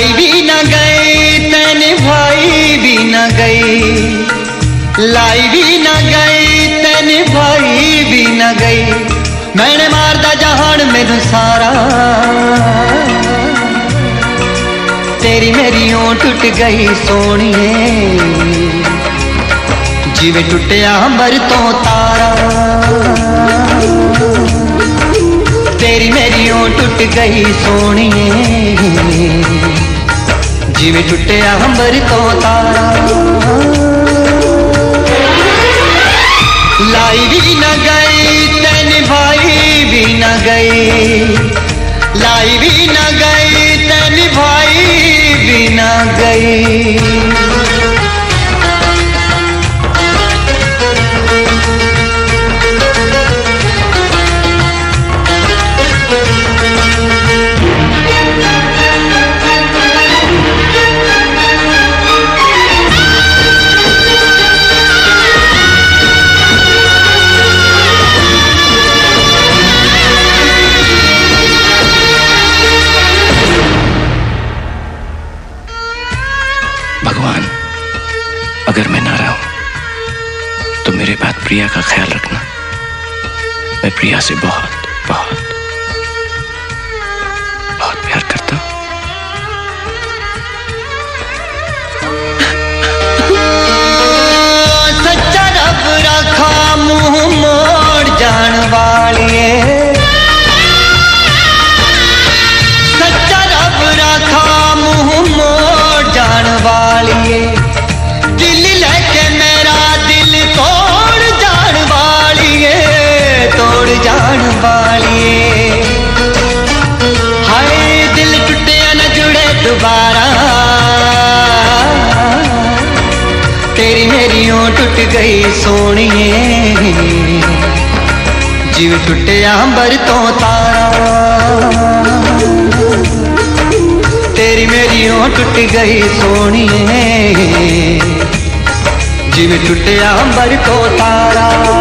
भाई भी न गए, तन भाई भी न गई लाई भी न गई तन भाई भी न गई मैंने मारदा जहान मेनु सारा। तेरी मेरी ओं टुट गई सोनिए। जिमें टुटिया अंबर तो तारा। तेरी मेरी ओं टुट गई सोनिए। जीवे टुटे अहम बरी तो तारा? लाई भी नगर अगर मैं ना रहूँ तो मेरे बाद प्रिया का ख्याल रखना। मैं प्रिया से बहुत बहुत बहुत प्यार करता हूँ। सच्चा रब रखा मुँह तेरी मेरी ओ टूट गई सोनिए। जीव टूटे अंबर तो तारा। तेरी मेरी ओ टूट गई सोनिए। जीव टूटे अंबर तो तारा।